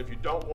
If you don't